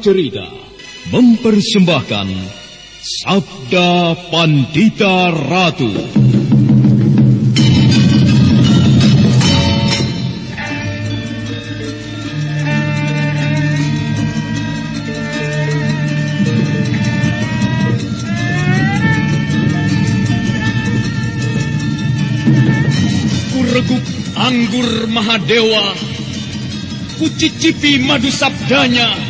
Cerita mempersembahkan Sabda Pandita Ratu. Kureguk anggur Mahadewa Kucicipi madu sabdanya.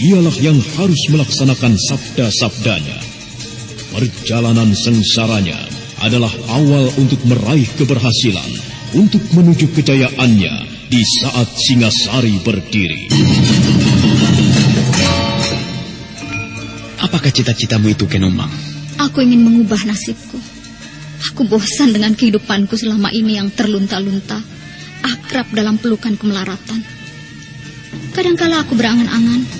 dialah yang harus melaksanakan sabda-sabdanya. Perjalanan sengsaranya adalah awal untuk meraih keberhasilan, untuk menuju kejayaannya di saat Singasari berdiri. Apakah cita-citamu itu, Kenomang? Aku ingin mengubah nasibku. Aku bosan dengan kehidupanku selama ini yang terlunta-lunta, akrab dalam pelukan kemelaratan. Kadangkala aku berangan-angan,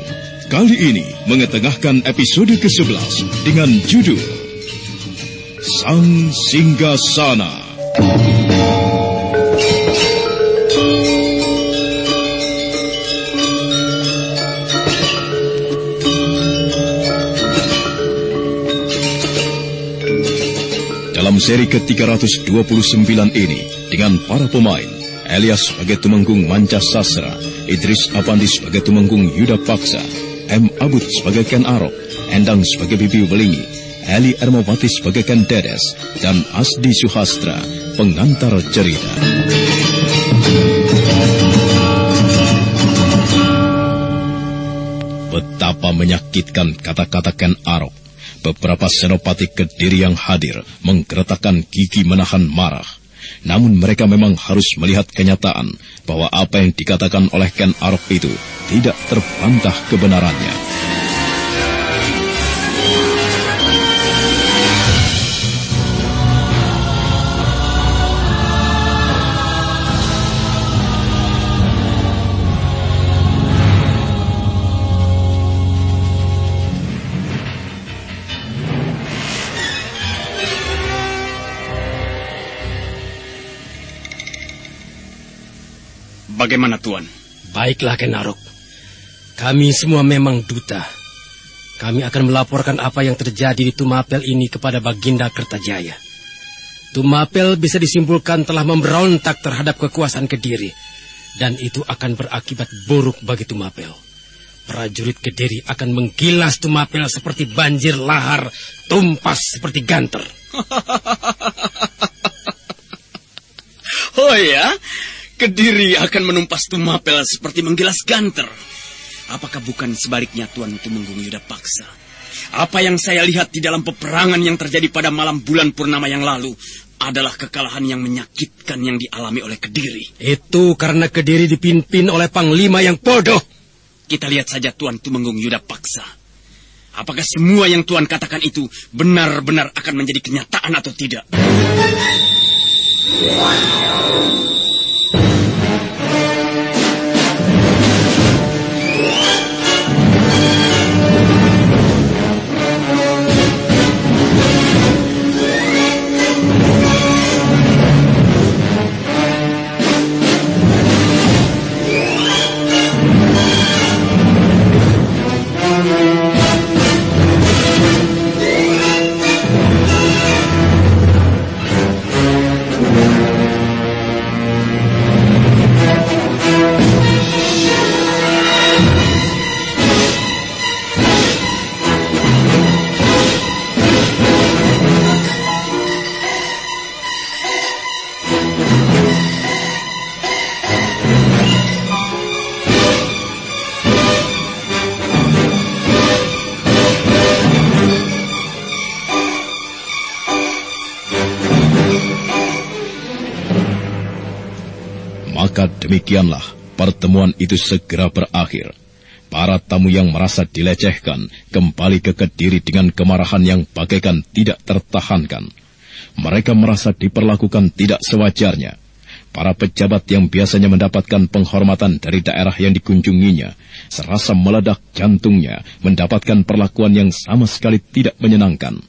Kali ini mengetengahkan episode ke-11 dengan judul Sang Singgasana. Dalam seri ke-329 ini dengan para pemain Elias sebagai Tumenggung Manca Sasra, Idris Apandi sebagai Tumenggung Yuda Paksa, M. Abud sebagai Ken Arok, Endang sebagai Bibi Welingi, Eli Ermawati sebagai Ken Dedes, dan Asdi Suhastra, pengantar cerita. Betapa menyakitkan kata-kata Ken Arok. Beberapa senopati kediri yang hadir menggeretakkan gigi menahan marah. Namun mereka memang harus melihat kenyataan bahwa apa yang dikatakan oleh Ken Arok itu tidak terbantah kebenarannya. Bagaimana Tuan? Baiklah Kenarok. Kami semua memang duta. Kami akan melaporkan apa yang terjadi di Tumapel ini kepada Baginda Kertajaya. Tumapel bisa disimpulkan telah memberontak terhadap kekuasaan Kediri. Dan itu akan berakibat buruk bagi Tumapel. Prajurit Kediri akan menggilas Tumapel seperti banjir lahar, tumpas seperti ganter. oh ya, Kediri akan menumpas Tumapel seperti menggilas ganter. Apakah bukan sebaliknya Tuan Tumenggung Yuda Paksa? Apa yang saya lihat di dalam peperangan yang terjadi pada malam bulan purnama yang lalu adalah kekalahan yang menyakitkan yang dialami oleh Kediri. Itu karena Kediri dipimpin oleh panglima yang bodoh. Kita lihat saja Tuan Tumenggung Yuda Paksa. Apakah semua yang Tuan katakan itu benar-benar akan menjadi kenyataan atau tidak? Thank you. Maka demikianlah pertemuan itu segera berakhir. Para tamu yang merasa dilecehkan kembali ke Kediri dengan kemarahan yang bagaikan tidak tertahankan. Mereka merasa diperlakukan tidak sewajarnya. Para pejabat yang biasanya mendapatkan penghormatan dari daerah yang dikunjunginya, serasa meledak jantungnya mendapatkan perlakuan yang sama sekali tidak menyenangkan.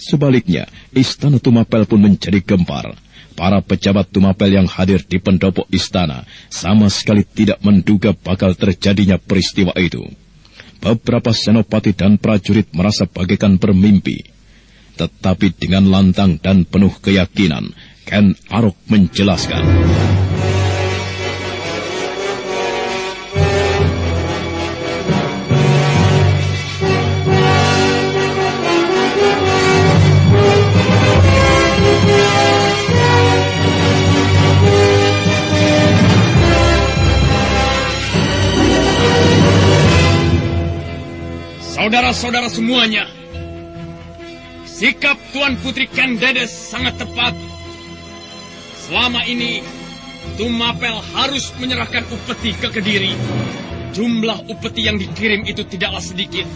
Sebaliknya, Istana Tumapel pun menjadi gempar. Para pejabat Tumapel yang hadir di pendopo istana sama sekali tidak menduga bakal terjadinya peristiwa itu. Beberapa senopati dan prajurit merasa bagaikan bermimpi. Tetapi dengan lantang dan penuh keyakinan, Ken Arok menjelaskan. Saudara-saudara semuanya, sikap Tuan Putri Kendedes sangat tepat. Selama ini, Tumapel harus menyerahkan upeti ke Kediri. Jumlah upeti yang dikirim itu tidaklah sedikit.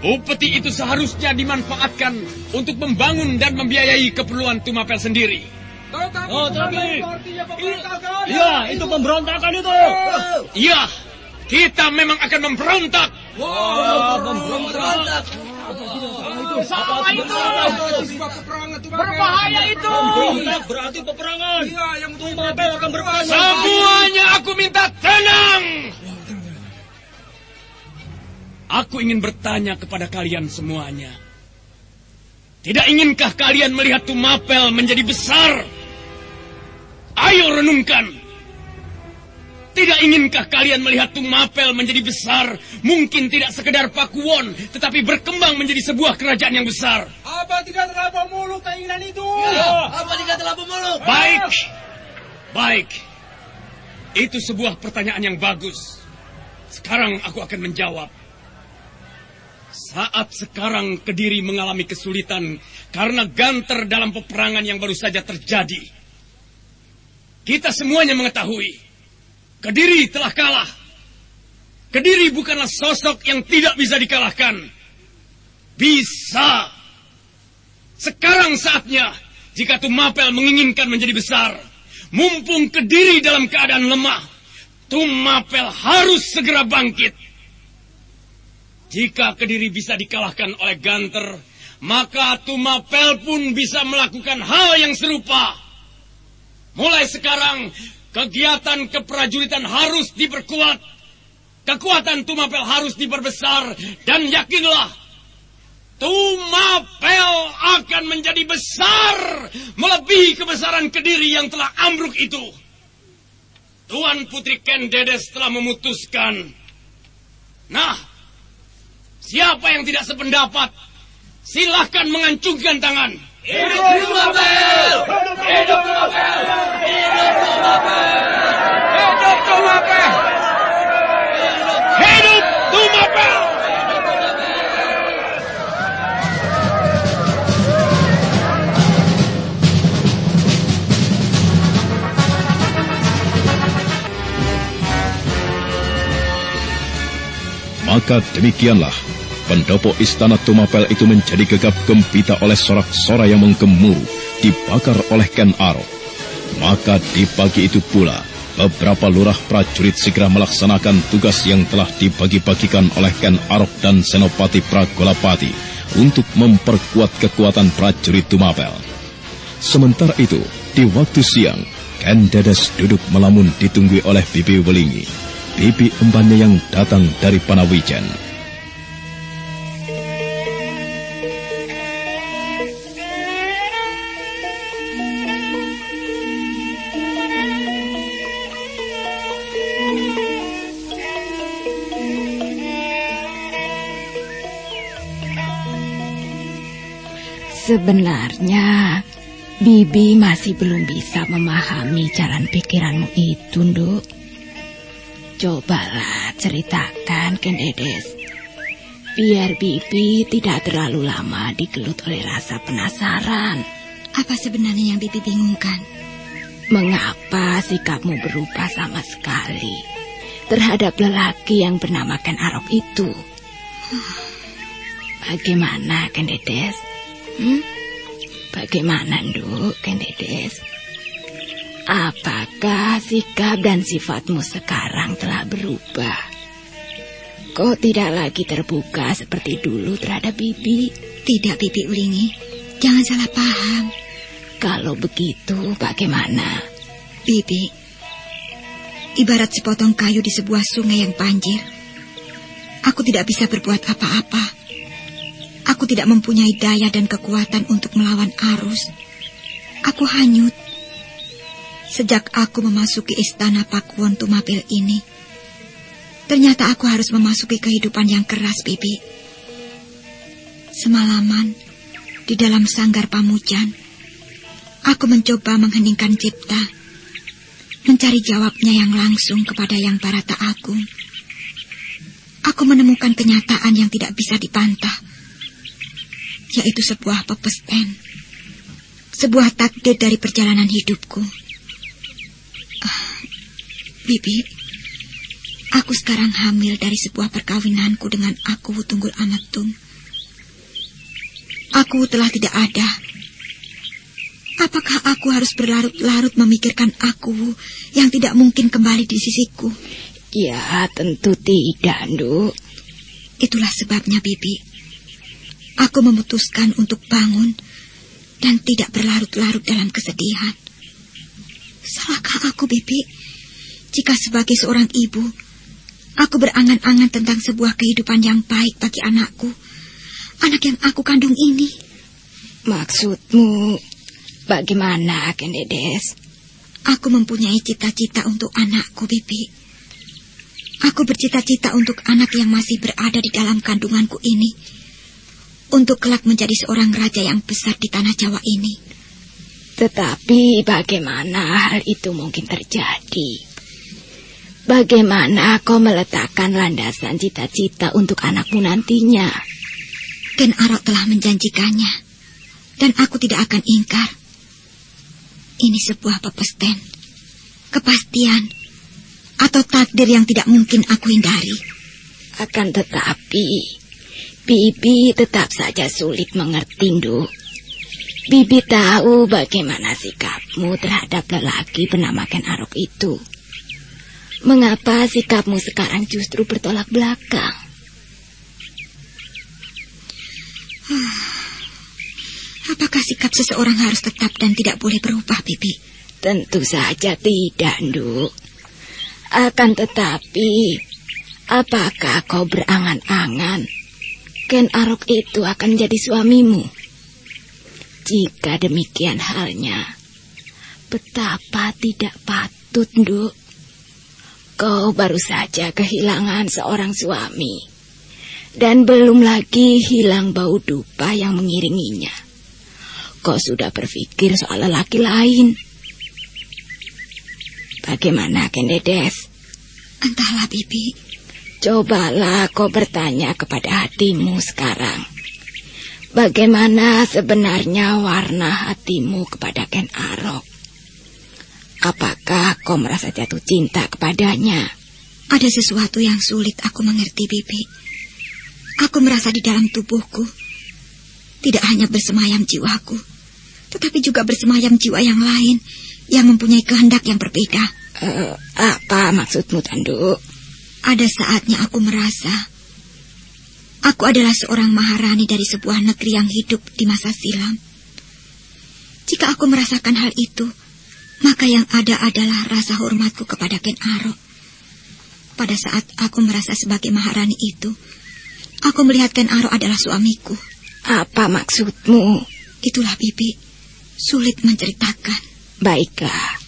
Upeti itu seharusnya dimanfaatkan untuk membangun dan membiayai keperluan Tumapel sendiri. Oh, tapi Iya, itu pemberontakan itu. Iya, kita memang akan memberontak. Sama itu. Berbahaya itu. Berarti peperangan. Iya, yang Tumapel akan berperang. Semuanya aku minta tenang. Aku ingin bertanya kepada kalian semuanya. Tidak inginkah kalian melihat Tumapel menjadi besar? Ayo renungkan. Tidak inginkah kalian melihat Tumapel menjadi besar? Mungkin tidak sekedar pakuwon, tetapi berkembang menjadi sebuah kerajaan yang besar. Apa tidak terlampau mulu keinginan itu? Apa tidak terlalu mulu? Baik, baik. Itu sebuah pertanyaan yang bagus. Sekarang aku akan menjawab. Saat sekarang Kediri mengalami kesulitan karena ganter dalam peperangan yang baru saja terjadi. Kita semuanya mengetahui, Kediri telah kalah. Kediri bukanlah sosok yang tidak bisa dikalahkan. Bisa. Sekarang saatnya, jika Tumapel menginginkan menjadi besar, mumpung Kediri dalam keadaan lemah, Tumapel harus segera bangkit. Jika Kediri bisa dikalahkan oleh Ganter, maka Tumapel pun bisa melakukan hal yang serupa. Mulai sekarang, kegiatan keprajuritan harus diperkuat. Kekuatan Tumapel harus diperbesar. Dan yakinlah, Tumapel akan menjadi besar. Melebihi kebesaran Kediri yang telah ambruk itu. Tuan Putri Kendedes telah memutuskan. Nah, Siapa yang tidak sependapat, silahkan mengancungkan tangan. Hidup Hidup Lumapel! Hidup Lumapel! Hidup Lumapel! Hidup Lumapel! Maka demikianlah pendopo istana Tumapel itu menjadi gegap gempita oleh sorak-sorai yang menggemuruh, dibakar oleh Ken Arok. Maka di pagi itu pula, beberapa lurah prajurit segera melaksanakan tugas yang telah dibagi-bagikan oleh Ken Arok dan Senopati Pragolapati untuk memperkuat kekuatan prajurit Tumapel. Sementara itu, di waktu siang, Ken Dedes duduk melamun ditunggui oleh Bibi Welingi, bibi embannya yang datang dari Panawijen. Sebenarnya, Bibi masih belum bisa memahami jalan pikiranmu itu, Nduk. Cobalah ceritakan, Ken Edes. Biar Bibi tidak terlalu lama digelut oleh rasa penasaran. Apa sebenarnya yang Bibi bingungkan? Mengapa sikapmu berubah sama sekali terhadap lelaki yang bernama Ken Arok itu? Bagaimana, Ken Dedes? Hmm? Bagaimana, Nduk, Kendedes? Apakah sikap dan sifatmu sekarang telah berubah? Kok tidak lagi terbuka seperti dulu terhadap Bibi? Tidak, Bibi Ulingi. Jangan salah paham. Kalau begitu, bagaimana? Bibi, ibarat sepotong kayu di sebuah sungai yang banjir. Aku tidak bisa berbuat apa-apa. Aku tidak mempunyai daya dan kekuatan untuk melawan arus. Aku hanyut. Sejak aku memasuki istana Pakuwon Tumapel ini, ternyata aku harus memasuki kehidupan yang keras, Bibi. Semalaman, di dalam sanggar pamujan, aku mencoba mengheningkan cipta, mencari jawabnya yang langsung kepada yang Barata Agung. Aku menemukan kenyataan yang tidak bisa dibantah yaitu sebuah pepesten. Sebuah takdir dari perjalanan hidupku. Uh, Bibi, aku sekarang hamil dari sebuah perkawinanku dengan aku Tunggul Amatung. Aku telah tidak ada. Apakah aku harus berlarut-larut memikirkan aku yang tidak mungkin kembali di sisiku? Ya, tentu tidak, Nduk. Itulah sebabnya, Bibi. Aku memutuskan untuk bangun dan tidak berlarut-larut dalam kesedihan. Salahkah aku, Bibi? Jika sebagai seorang ibu, aku berangan-angan tentang sebuah kehidupan yang baik bagi anakku, anak yang aku kandung ini. Maksudmu bagaimana, Kendedes? Aku mempunyai cita-cita untuk anakku, Bibi. Aku bercita-cita untuk anak yang masih berada di dalam kandunganku ini untuk kelak menjadi seorang raja yang besar di tanah Jawa ini. Tetapi bagaimana hal itu mungkin terjadi? Bagaimana kau meletakkan landasan cita-cita untuk anakmu nantinya? Ken Arok telah menjanjikannya, dan aku tidak akan ingkar. Ini sebuah pepesten, kepastian, atau takdir yang tidak mungkin aku hindari. Akan tetapi, Bibi tetap saja sulit mengerti, Nduk. Bibi tahu bagaimana sikapmu terhadap lelaki bernama Ken Arok itu. Mengapa sikapmu sekarang justru bertolak belakang? Apakah sikap seseorang harus tetap dan tidak boleh berubah, Bibi? Tentu saja tidak, Nduk. Akan tetapi, apakah kau berangan-angan Ken Arok itu akan jadi suamimu. Jika demikian halnya, betapa tidak patut, Nduk. Kau baru saja kehilangan seorang suami. Dan belum lagi hilang bau dupa yang mengiringinya. Kau sudah berpikir soal lelaki lain. Bagaimana, Ken Dedes? Entahlah, Bibi. Cobalah kau bertanya kepada hatimu sekarang. Bagaimana sebenarnya warna hatimu kepada Ken Arok? Apakah kau merasa jatuh cinta kepadanya? Ada sesuatu yang sulit aku mengerti, Bibi. Aku merasa di dalam tubuhku tidak hanya bersemayam jiwaku, tetapi juga bersemayam jiwa yang lain yang mempunyai kehendak yang berbeda. Uh, apa maksudmu, Tanduk? Ada saatnya aku merasa aku adalah seorang maharani dari sebuah negeri yang hidup di masa silam. Jika aku merasakan hal itu, maka yang ada adalah rasa hormatku kepada Ken Arok. Pada saat aku merasa sebagai maharani itu, aku melihat Ken Arok adalah suamiku. Apa maksudmu? Itulah Bibi. Sulit menceritakan. Baiklah,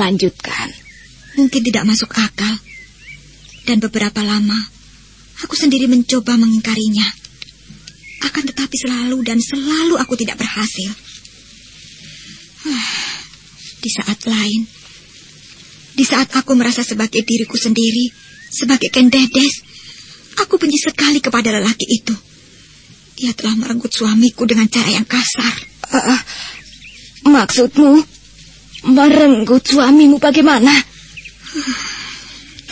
lanjutkan. Mungkin tidak masuk akal. Dan beberapa lama, aku sendiri mencoba mengingkarinya. Akan tetapi selalu dan selalu aku tidak berhasil. Di saat lain, di saat aku merasa sebagai diriku sendiri, sebagai Kendedes, aku benci sekali kepada lelaki itu. Ia telah merenggut suamiku dengan cara yang kasar. Uh, maksudmu, merenggut suamimu bagaimana?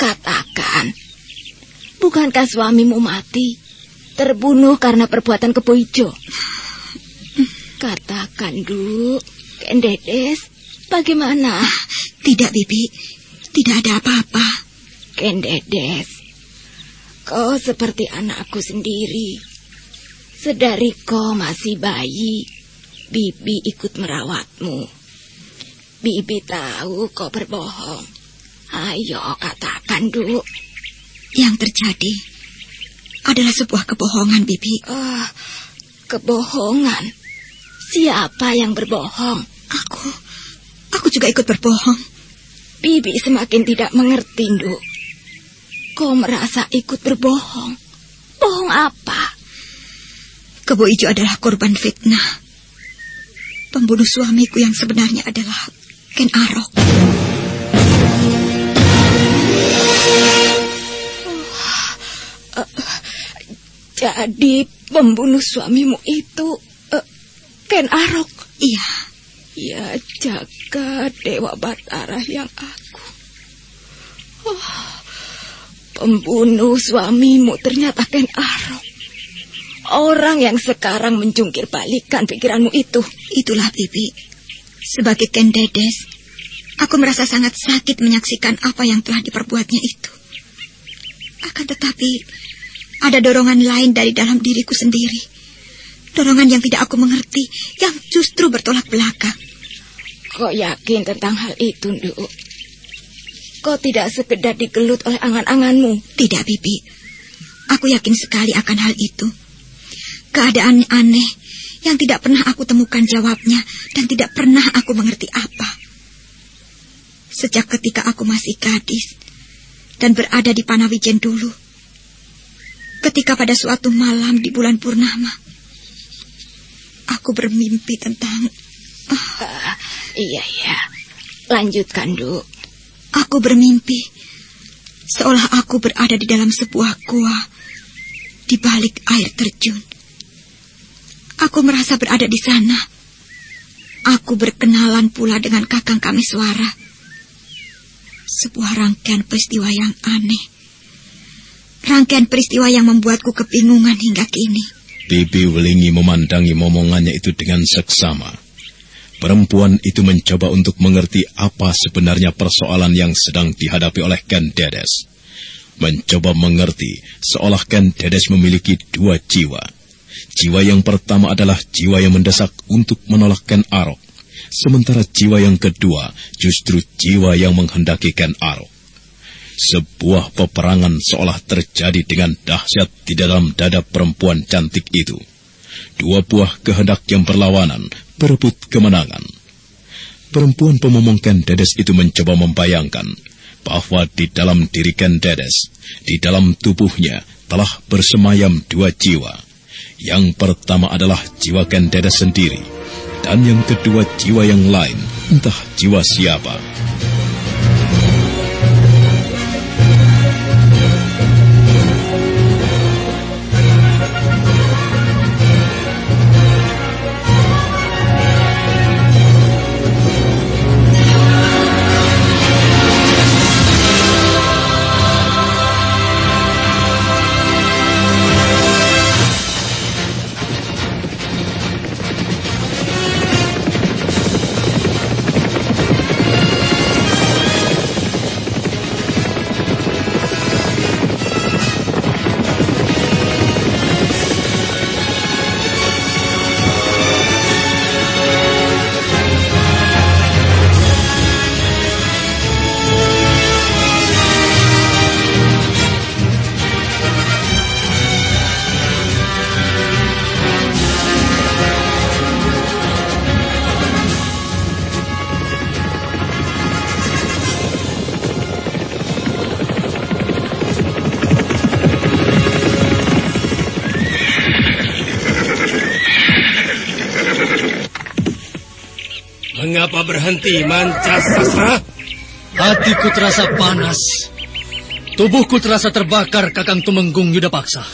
Katakan, bukankah suamimu mati, terbunuh karena perbuatan keboijo? Katakan, Du, Kendedes, bagaimana? Tidak, Bibi. Tidak ada apa-apa. Kendedes, kau seperti anakku sendiri. Sedari kau masih bayi, Bibi ikut merawatmu. Bibi tahu kau berbohong. Ayo katakan dulu. Yang terjadi adalah sebuah kebohongan, Bibi. Oh, kebohongan? Siapa yang berbohong? Aku. Aku juga ikut berbohong. Bibi semakin tidak mengerti, Nduk. Kau merasa ikut berbohong? Bohong apa? Kebo Ijo adalah korban fitnah. Pembunuh suamiku yang sebenarnya adalah Ken Arok. Jadi pembunuh suamimu itu uh, Ken Arok? Iya. Ya jaga Dewa Batara yang aku. Oh, pembunuh suamimu ternyata Ken Arok. Orang yang sekarang menjungkir balikan pikiranmu itu. Itulah Bibi. Sebagai Ken Dedes, aku merasa sangat sakit menyaksikan apa yang telah diperbuatnya itu. Akan tetapi, ada dorongan lain dari dalam diriku sendiri. Dorongan yang tidak aku mengerti, yang justru bertolak belakang. Kau yakin tentang hal itu, Nduk? Kau tidak sekedar digelut oleh angan-anganmu? Tidak, Bibi. Aku yakin sekali akan hal itu. Keadaan aneh yang tidak pernah aku temukan jawabnya dan tidak pernah aku mengerti apa. Sejak ketika aku masih gadis dan berada di Panawijen dulu, ketika pada suatu malam di bulan purnama aku bermimpi tentang uh, iya iya. Lanjutkan Du. aku bermimpi seolah aku berada di dalam sebuah gua di balik air terjun. Aku merasa berada di sana. Aku berkenalan pula dengan kakang kami suara sebuah rangkaian peristiwa yang aneh Rangkaian peristiwa yang membuatku kebingungan hingga kini. Bibi Welingi memandangi momongannya itu dengan seksama. Perempuan itu mencoba untuk mengerti apa sebenarnya persoalan yang sedang dihadapi oleh Ken Dedes. Mencoba mengerti seolah Ken Dedes memiliki dua jiwa. Jiwa yang pertama adalah jiwa yang mendesak untuk menolak Ken Arok. Sementara jiwa yang kedua justru jiwa yang menghendaki Ken Arok. Sebuah peperangan seolah terjadi dengan dahsyat di dalam dada perempuan cantik itu. Dua buah kehendak yang berlawanan berebut kemenangan. Perempuan pemomongkan Dedes itu mencoba membayangkan bahwa di dalam diri Ken Dedes, di dalam tubuhnya telah bersemayam dua jiwa. Yang pertama adalah jiwa Ken Dedes sendiri, dan yang kedua jiwa yang lain, entah jiwa siapa. Mengapa berhenti, Manca Sasra? Hatiku terasa panas. Tubuhku terasa terbakar, Kakang Tumenggung Yuda Paksa.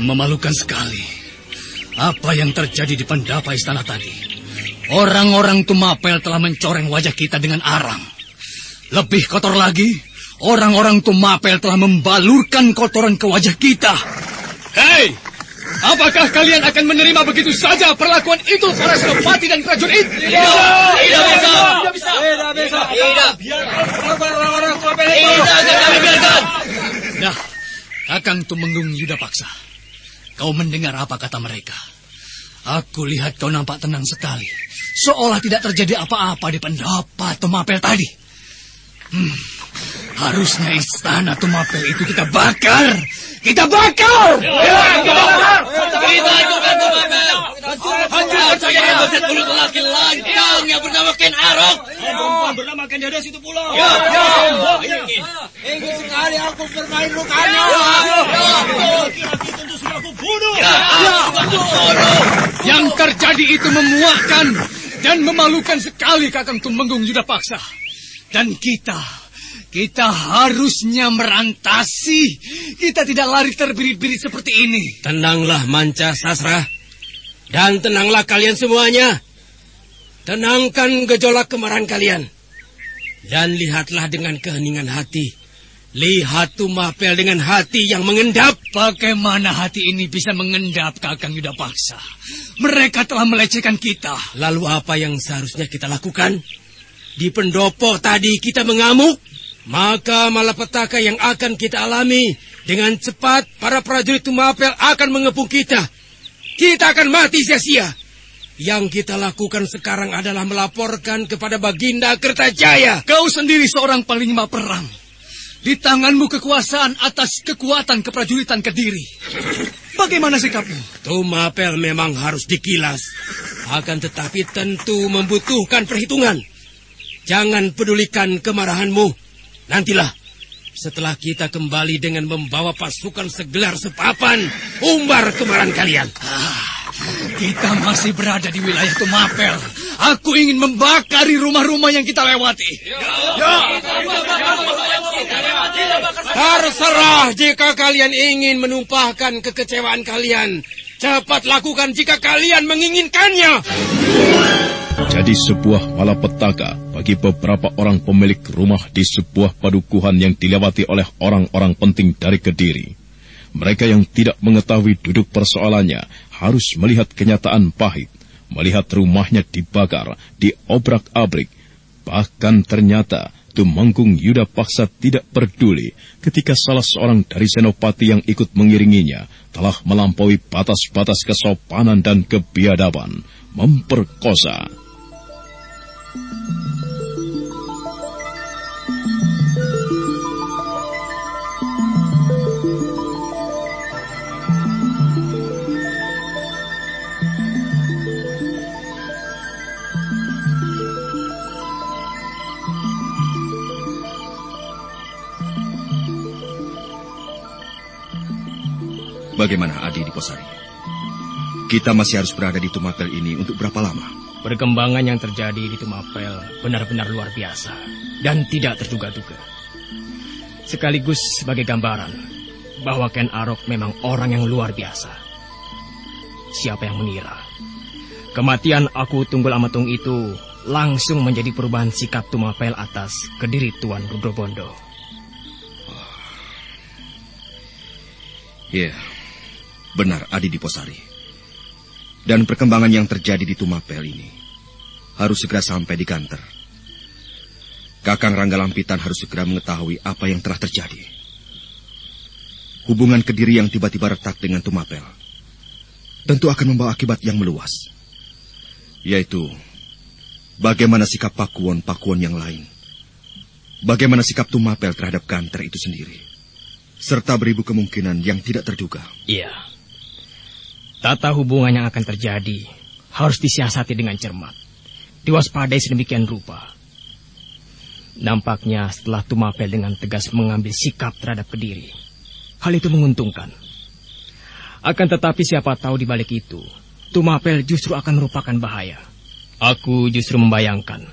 Memalukan sekali. Apa yang terjadi di pendapa istana tadi? Orang-orang Tumapel telah mencoreng wajah kita dengan arang. Lebih kotor lagi, orang-orang Tumapel telah membalurkan kotoran ke wajah kita. Hei, apakah kalian akan menerima begitu saja perlakuan itu para senopati dan prajurit? Tidak, tidak bisa. Tidak bisa. Tidak bisa. Tidak. Tidak, jangan biarkan. Nah, Kakang Tumenggung Yuda Paksa. Kau mendengar apa kata mereka? Aku lihat kau nampak tenang sekali. Seolah tidak terjadi apa-apa di pendapat Tumapel tadi. Hmm, harusnya istana Tumapel itu kita bakar. Kita bakar! Ya, kita bakar! Kita hancurkan Tumapel! Hancurkan saja yang beset mulut lelaki lancang yang bernama Ken Arok! Perempuan bernama Ken Dedes itu pula. Ya, ya, ya. Ingin sekali aku bermain lukanya. Laki-laki tentu sudah aku bunuh. Ya, Yang terjadi itu memuakkan dan memalukan sekali Kakang Tumenggung Yuda Paksa. Dan kita, kita harusnya merantasi. Kita tidak lari terbirit-birit seperti ini. Tenanglah Manca Sasra. Dan tenanglah kalian semuanya. Tenangkan gejolak kemarahan kalian. Dan lihatlah dengan keheningan hati. Lihat Tumapel dengan hati yang mengendap. Bagaimana hati ini bisa mengendap Kakang Yuda Paksa? Mereka telah melecehkan kita. Lalu apa yang seharusnya kita lakukan? Di pendopo tadi kita mengamuk. Maka malapetaka yang akan kita alami. Dengan cepat para prajurit Tumapel akan mengepung kita. Kita akan mati sia-sia. Yang kita lakukan sekarang adalah melaporkan kepada Baginda Kertajaya. Kau sendiri seorang panglima perang. Di tanganmu kekuasaan atas kekuatan keprajuritan Kediri. Bagaimana sikapmu? Tumapel memang harus dikilas. Akan tetapi tentu membutuhkan perhitungan. Jangan pedulikan kemarahanmu. Nantilah, setelah kita kembali dengan membawa pasukan segelar sepapan, umbar kemarahan kalian. Ah, kita masih berada di wilayah Tumapel. Aku ingin membakari rumah-rumah yang kita lewati. Ya. Terserah jika kalian ingin menumpahkan kekecewaan kalian. Cepat lakukan jika kalian menginginkannya. Jadi sebuah malapetaka bagi beberapa orang pemilik rumah di sebuah padukuhan yang dilewati oleh orang-orang penting dari Kediri. Mereka yang tidak mengetahui duduk persoalannya harus melihat kenyataan pahit, melihat rumahnya dibakar, diobrak-abrik. Bahkan ternyata Tumenggung Yuda Paksa tidak peduli ketika salah seorang dari senopati yang ikut mengiringinya telah melampaui batas-batas kesopanan dan kebiadaban, memperkosa. Bagaimana Adi di Posari? Kita masih harus berada di Tumapel ini untuk berapa lama? Perkembangan yang terjadi di Tumapel benar-benar luar biasa dan tidak terduga-duga. Sekaligus sebagai gambaran bahwa Ken Arok memang orang yang luar biasa. Siapa yang mengira? Kematian aku Tunggul Amatung itu langsung menjadi perubahan sikap Tumapel atas kediri Tuan Rudrobondo. Ya, yeah, benar Adi di Posari. Dan perkembangan yang terjadi di Tumapel ini harus segera sampai di kantor. Kakang Rangga Lampitan harus segera mengetahui apa yang telah terjadi. Hubungan Kediri yang tiba-tiba retak dengan Tumapel tentu akan membawa akibat yang meluas. Yaitu bagaimana sikap pakuan-pakuan yang lain. Bagaimana sikap Tumapel terhadap kantor itu sendiri. Serta beribu kemungkinan yang tidak terduga. Iya. Tata hubungan yang akan terjadi harus disiasati dengan cermat. Diwaspadai sedemikian rupa. Nampaknya setelah Tumapel dengan tegas mengambil sikap terhadap Kediri, hal itu menguntungkan. Akan tetapi siapa tahu di balik itu, Tumapel justru akan merupakan bahaya. Aku justru membayangkan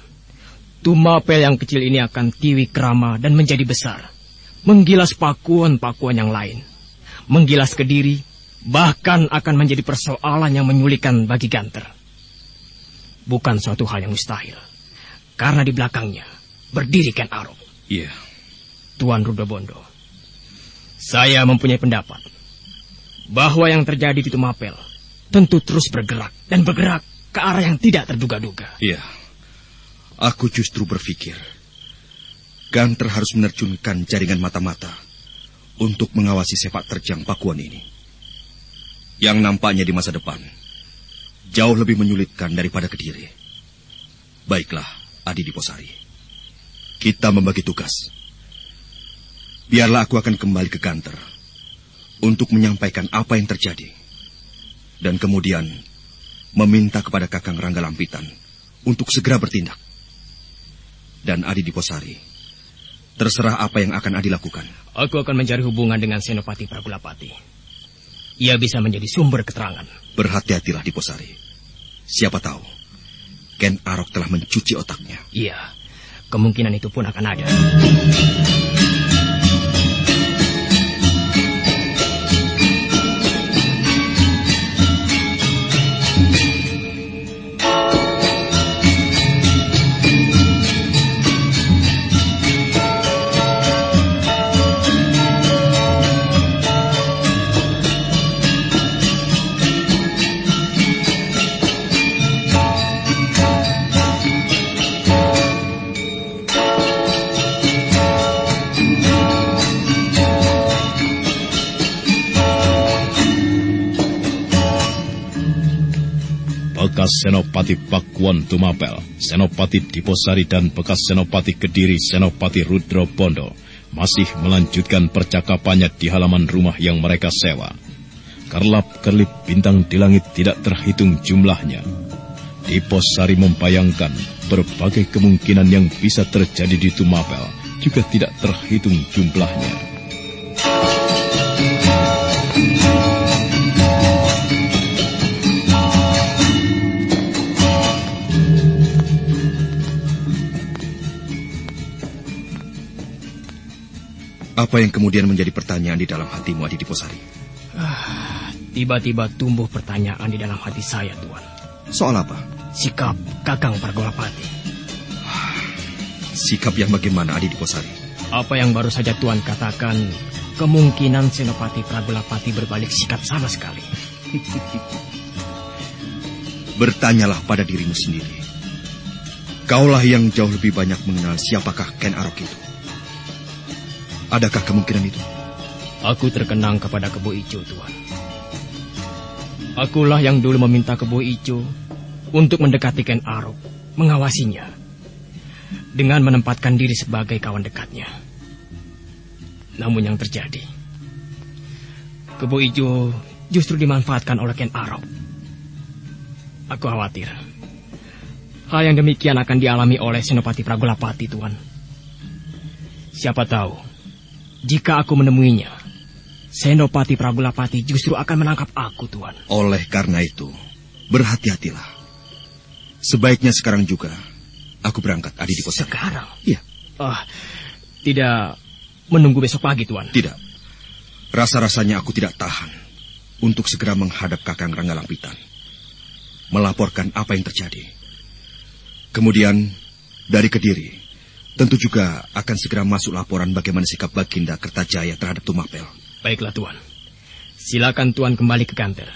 Tumapel yang kecil ini akan tiwi kerama dan menjadi besar. Menggilas pakuan-pakuan yang lain. Menggilas kediri, bahkan akan menjadi persoalan yang menyulitkan bagi Ganter. Bukan suatu hal yang mustahil. Karena di belakangnya berdiri Ken Arok. Iya. Tuan Rudobondo. Saya mempunyai pendapat bahwa yang terjadi di Tumapel tentu terus bergerak dan bergerak ke arah yang tidak terduga-duga. Iya. Aku justru berpikir Ganter harus menerjunkan jaringan mata-mata untuk mengawasi sepak terjang Pakuan ini. Yang nampaknya di masa depan jauh lebih menyulitkan daripada Kediri. Baiklah, Adi Diposari. Kita membagi tugas. Biarlah aku akan kembali ke Ganter untuk menyampaikan apa yang terjadi. Dan kemudian meminta kepada Kakang Rangga Lampitan untuk segera bertindak. Dan Adi Diposari, terserah apa yang akan Adi lakukan. Aku akan mencari hubungan dengan Senopati Pragulapati. Ia bisa menjadi sumber keterangan. Berhati-hatilah Diposari. Siapa tahu, Ken Arok telah mencuci otaknya. Iya, kemungkinan itu pun akan ada. Senopati Pakuan Tumapel, Senopati Diposari dan bekas Senopati Kediri Senopati Rudro Bondo masih melanjutkan percakapannya di halaman rumah yang mereka sewa. Kerlap-kerlip bintang di langit tidak terhitung jumlahnya. Diposari membayangkan berbagai kemungkinan yang bisa terjadi di Tumapel juga tidak terhitung jumlahnya. Apa yang kemudian menjadi pertanyaan di dalam hatimu, Adi Diposari? Ah, Tiba-tiba tumbuh pertanyaan di dalam hati saya, Tuan. Soal apa? Sikap Kakang Pargolapati. Sikap yang bagaimana, Adi Diposari? Apa yang baru saja Tuan katakan, kemungkinan Senopati Pragolapati berbalik sikap sama sekali. Bertanyalah pada dirimu sendiri. Kaulah yang jauh lebih banyak mengenal siapakah Ken Arok itu. Adakah kemungkinan itu? Aku terkenang kepada Kebo Ijo, Tuan. Akulah yang dulu meminta Kebo Ijo untuk mendekati Ken Arok, mengawasinya, dengan menempatkan diri sebagai kawan dekatnya. Namun yang terjadi, Kebo Ijo justru dimanfaatkan oleh Ken Arok. Aku khawatir. Hal yang demikian akan dialami oleh Senopati Pragolapati, Tuan. Siapa tahu, jika aku menemuinya, Senopati Pragolapati justru akan menangkap aku, Tuan. Oleh karena itu, berhati-hatilah. Sebaiknya sekarang juga aku berangkat Adi di Posari. Sekarang? Iya. Ah, tidak menunggu besok pagi, Tuan. Tidak. Rasa-rasanya aku tidak tahan untuk segera menghadap Kakang Rangga Lampitan. Melaporkan apa yang terjadi. Kemudian, dari Kediri, tentu juga akan segera masuk laporan bagaimana sikap Baginda Kertajaya terhadap Tumapel. Baiklah, Tuan. Silakan Tuan kembali ke kantor.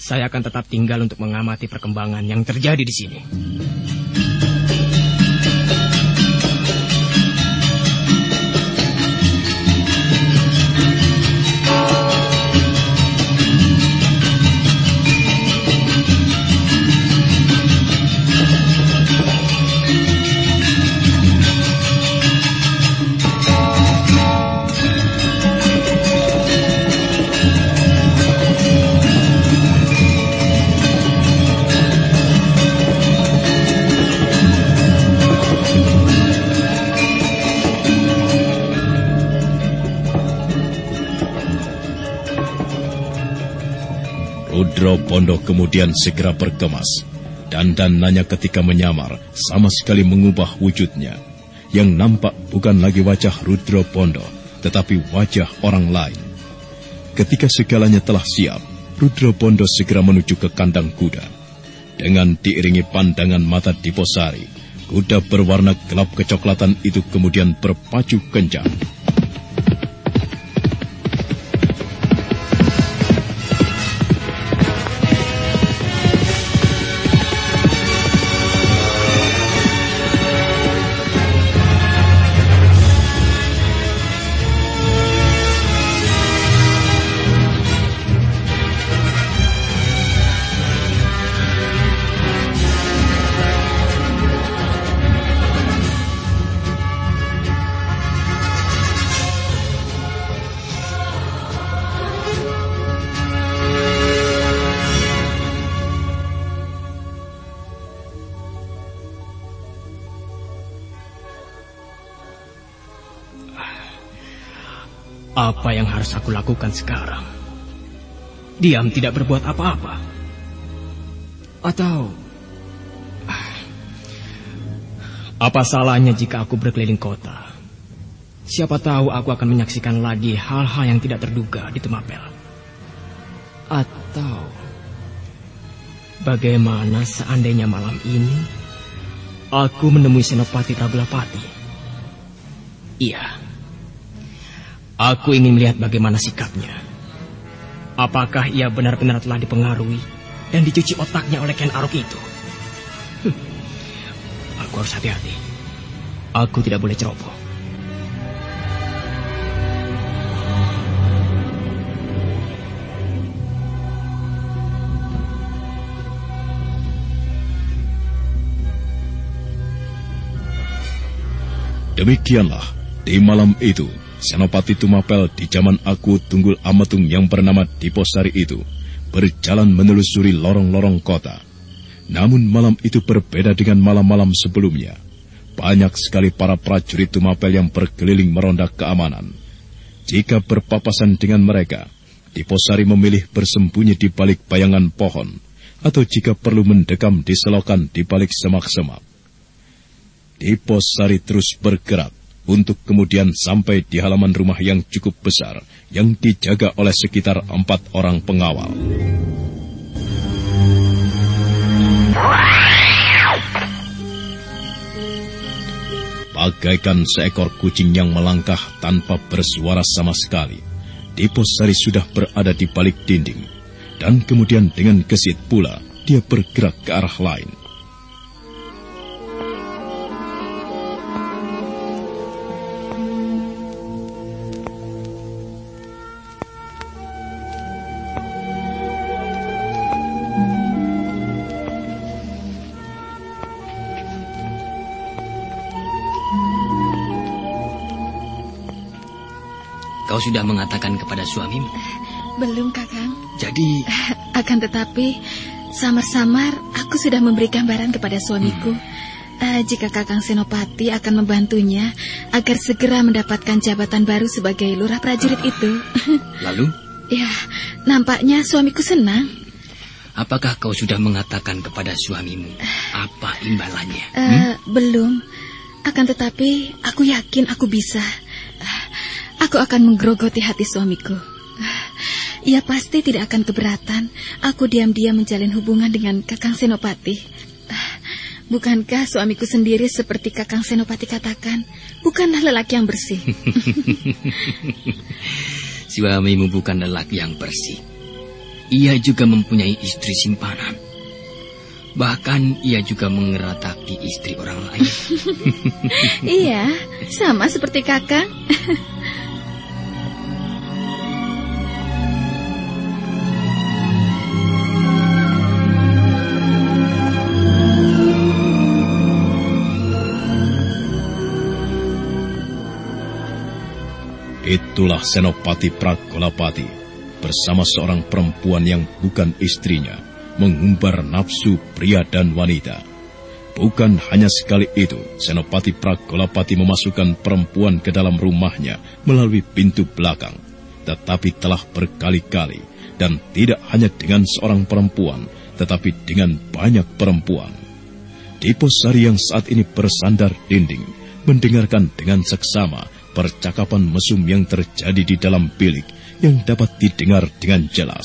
Saya akan tetap tinggal untuk mengamati perkembangan yang terjadi di sini. Rudro Bondo kemudian segera berkemas. Dandanannya ketika menyamar sama sekali mengubah wujudnya. Yang nampak bukan lagi wajah Rudra Pondo, tetapi wajah orang lain. Ketika segalanya telah siap, Rudra Pondo segera menuju ke kandang kuda. Dengan diiringi pandangan mata Diposari, kuda berwarna gelap kecoklatan itu kemudian berpacu kencang. Harus aku lakukan sekarang? Diam tidak berbuat apa-apa? Atau... Apa salahnya jika aku berkeliling kota? Siapa tahu aku akan menyaksikan lagi hal-hal yang tidak terduga di Temapel. Atau... Bagaimana seandainya malam ini aku menemui Senopati Pragulapati? Iya. Aku ingin melihat bagaimana sikapnya. Apakah ia benar-benar telah dipengaruhi dan dicuci otaknya oleh Ken Arok itu? Hm. Aku harus hati-hati. Aku tidak boleh ceroboh. Demikianlah, di malam itu, Senopati Tumapel di zaman aku Tunggul Amatung yang bernama Diposari itu berjalan menelusuri lorong-lorong kota. Namun malam itu berbeda dengan malam-malam sebelumnya. Banyak sekali para prajurit Tumapel yang berkeliling meronda keamanan. Jika berpapasan dengan mereka, Diposari memilih bersembunyi di balik bayangan pohon, atau jika perlu mendekam di selokan di balik semak-semak. Diposari terus bergerak untuk kemudian sampai di halaman rumah yang cukup besar yang dijaga oleh sekitar empat orang pengawal. Bagaikan seekor kucing yang melangkah tanpa bersuara sama sekali, Diposari sudah berada di balik dinding, dan kemudian dengan gesit pula dia bergerak ke arah lain. Kau sudah mengatakan kepada suamimu? Belum, Kakang. Jadi... Akan tetapi, samar-samar aku sudah memberi gambaran kepada suamiku. Eh, jika Kakang Senopati akan membantunya agar segera mendapatkan jabatan baru sebagai lurah prajurit itu. Lalu? ya, nampaknya suamiku senang. Apakah kau sudah mengatakan kepada suamimu apa imbalannya? Eh, Hmm? Belum. Akan tetapi, aku yakin aku bisa. Aku akan menggerogoti hati suamiku. Ia pasti tidak akan keberatan. Aku diam-diam menjalin hubungan dengan Kakang Senopati. Bukankah suamiku sendiri seperti Kakang Senopati katakan, bukanlah lelaki yang bersih? Suamimu bukan lelaki yang bersih. Ia juga mempunyai istri simpanan. Bahkan ia juga mengerataki istri orang lain. iya, sama seperti Kakang. Itulah Senopati Pragolapati bersama seorang perempuan yang bukan istrinya mengumbar nafsu pria dan wanita. Bukan hanya sekali itu, Senopati Pragolapati memasukkan perempuan ke dalam rumahnya melalui pintu belakang, tetapi telah berkali-kali dan tidak hanya dengan seorang perempuan, tetapi dengan banyak perempuan. Diposari yang saat ini bersandar dinding, mendengarkan dengan seksama percakapan mesum yang terjadi di dalam bilik yang dapat didengar dengan jelas.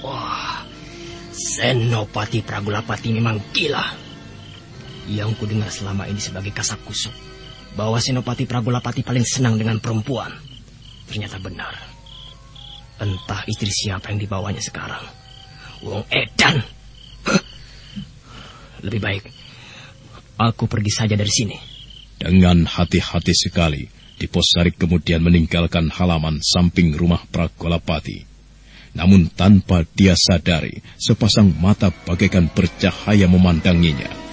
Wah, Senopati Pragulapati memang gila. Yang ku dengar selama ini sebagai kasak kusuk, bahwa Senopati Pragulapati paling senang dengan perempuan. Ternyata benar. Entah istri siapa yang dibawanya sekarang. Wong Edan. Lebih baik aku pergi saja dari sini. Dengan hati-hati sekali, Diposari kemudian meninggalkan halaman samping rumah Pragolapati. Namun tanpa dia sadari, sepasang mata bagaikan bercahaya memandanginya.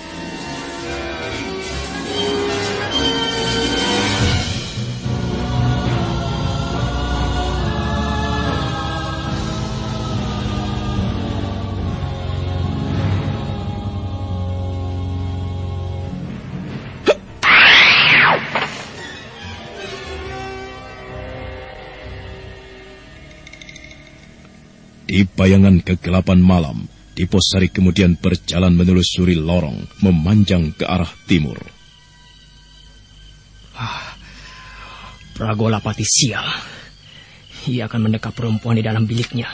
Di bayangan kegelapan malam, Diposari kemudian berjalan menelusuri lorong, memanjang ke arah timur. Ah, Pragolapati sial. Ia akan mendekap perempuan di dalam biliknya.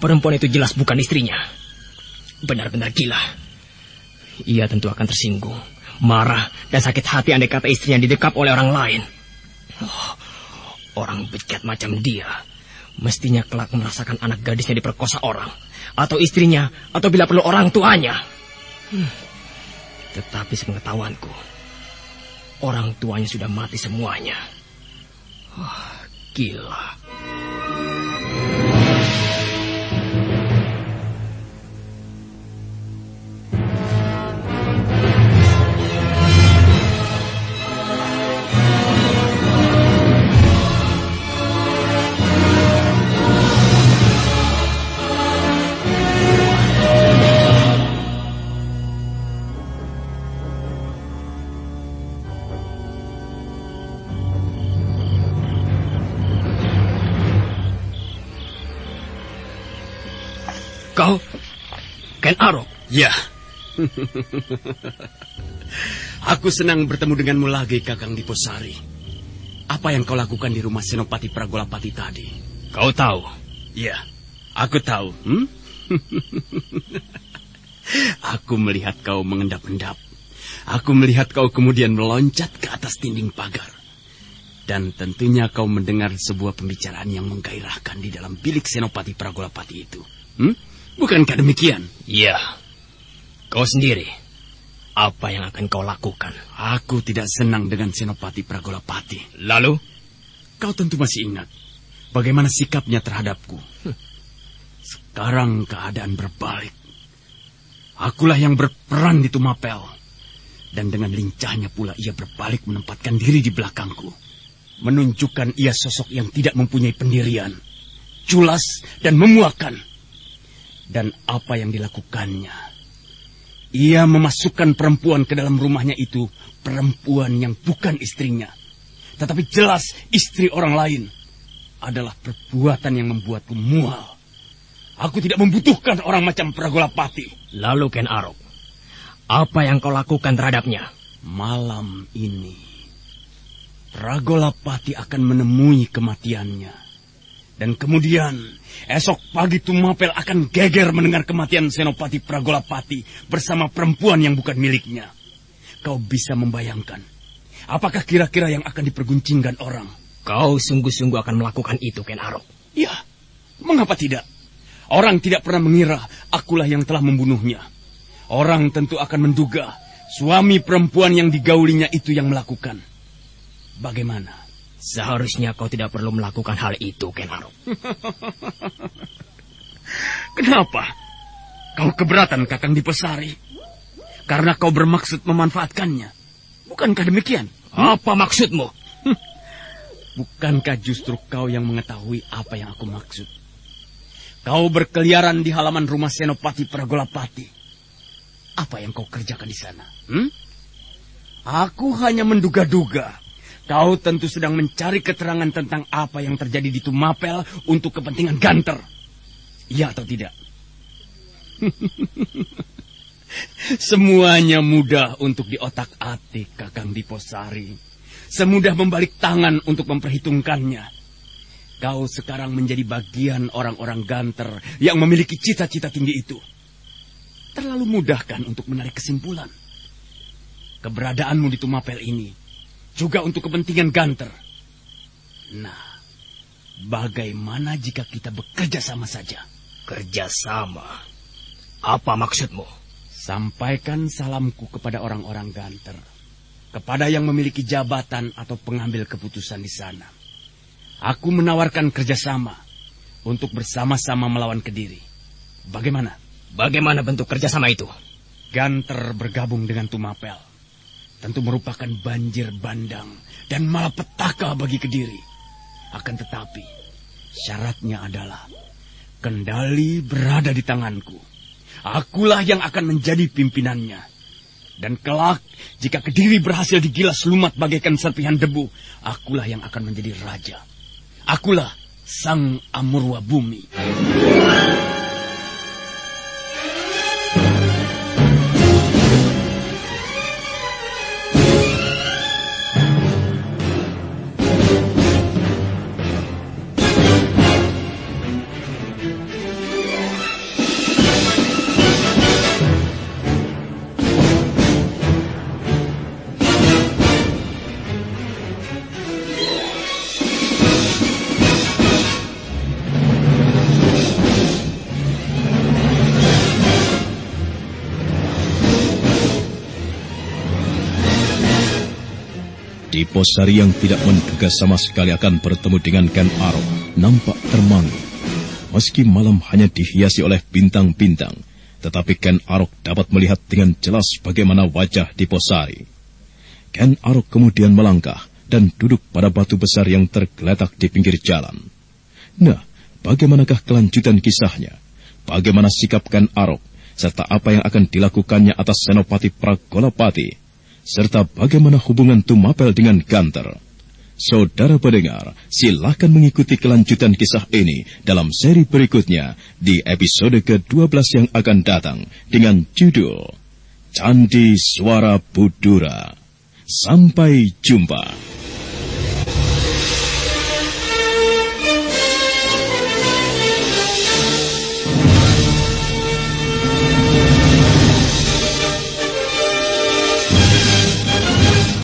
Perempuan itu jelas bukan istrinya. Benar-benar gila. Ia tentu akan tersinggung, marah, dan sakit hati andai kata istrinya didekap oleh orang lain. Oh, orang bejat macam dia Mestinya kelak merasakan anak gadisnya diperkosa orang. Atau istrinya, atau bila perlu orang tuanya. Hmm. Tetapi sepengetahuanku, orang tuanya sudah mati semuanya. Oh, gila. Kau Ken Arok? Ya. Aku senang bertemu denganmu lagi, Kakang Diposari. Apa yang kau lakukan di rumah Senopati Pragolapati tadi? Kau tahu? Ya, aku tahu. Hmm? aku melihat kau mengendap-endap. Aku melihat kau kemudian meloncat ke atas dinding pagar. Dan tentunya kau mendengar sebuah pembicaraan yang menggairahkan di dalam bilik Senopati Pragolapati itu. Hmm? Bukankah demikian? Iya. Kau sendiri, apa yang akan kau lakukan? Aku tidak senang dengan Senopati Pragolapati. Lalu? Kau tentu masih ingat bagaimana sikapnya terhadapku. Sekarang keadaan berbalik. Akulah yang berperan di Tumapel. Dan dengan lincahnya pula ia berbalik menempatkan diri di belakangku. Menunjukkan ia sosok yang tidak mempunyai pendirian. Culas dan memuakan dan apa yang dilakukannya. Ia memasukkan perempuan ke dalam rumahnya itu, perempuan yang bukan istrinya, tetapi jelas istri orang lain. Adalah perbuatan yang membuatku mual. Aku tidak membutuhkan orang macam Pragolapati. Lalu Ken Arok, apa yang kau lakukan terhadapnya? Malam ini, Pragolapati akan menemui kematiannya. Dan kemudian esok pagi Tumapel akan geger mendengar kematian Senopati Pragolapati bersama perempuan yang bukan miliknya. Kau bisa membayangkan, apakah kira-kira yang akan diperguncingkan orang? Kau sungguh-sungguh akan melakukan itu, Ken Arok. Ya, mengapa tidak? Orang tidak pernah mengira akulah yang telah membunuhnya. Orang tentu akan menduga suami perempuan yang digaulinya itu yang melakukan. Bagaimana? Seharusnya kau tidak perlu melakukan hal itu, Kenaro. Kenapa? Kau keberatan Kakang Dipesari? Karena kau bermaksud memanfaatkannya. Bukankah demikian? Apa maksudmu? Bukankah justru kau yang mengetahui apa yang aku maksud? Kau berkeliaran di halaman rumah Senopati Pragolapati. Apa yang kau kerjakan di sana? Hmm? Aku hanya menduga-duga Kau tentu sedang mencari keterangan tentang apa yang terjadi di Tumapel untuk kepentingan Ganter. Iya atau tidak? Semuanya mudah untuk diotak-atik, Kakang Diposari. Semudah membalik tangan untuk memperhitungkannya. Kau sekarang menjadi bagian orang-orang ganter yang memiliki cita-cita tinggi itu. Terlalu mudah kan untuk menarik kesimpulan. Keberadaanmu di Tumapel ini juga untuk kepentingan ganter. Nah, bagaimana jika kita bekerja sama saja? Kerjasama? Apa maksudmu? Sampaikan salamku kepada orang-orang Ganter. Kepada yang memiliki jabatan atau pengambil keputusan di sana. Aku menawarkan kerjasama untuk bersama-sama melawan Kediri. Bagaimana? Bagaimana bentuk kerjasama itu? Ganter bergabung dengan Tumapel. Tentu merupakan banjir bandang dan malapetaka bagi Kediri. Akan tetapi, syaratnya adalah kendali berada di tanganku. Akulah yang akan menjadi pimpinannya. Dan kelak, jika Kediri berhasil digilas lumat bagaikan serpihan debu, akulah yang akan menjadi raja. Akulah sang Amurwa Bumi. Diposari yang tidak menduga sama sekali akan bertemu dengan Ken Arok nampak termangu. Meski malam hanya dihiasi oleh bintang-bintang, tetapi Ken Arok dapat melihat dengan jelas bagaimana wajah Diposari. Ken Arok kemudian melangkah dan duduk pada batu besar yang tergeletak di pinggir jalan. Nah, bagaimanakah kelanjutan kisahnya? Bagaimana sikap Ken Arok, serta apa yang akan dilakukannya atas Senopati Pragolapati serta bagaimana hubungan Tumapel dengan Ganter. Saudara pendengar, silakan mengikuti kelanjutan kisah ini dalam seri berikutnya di episode ke-12 yang akan datang dengan judul Candi Suara Budura. Sampai jumpa.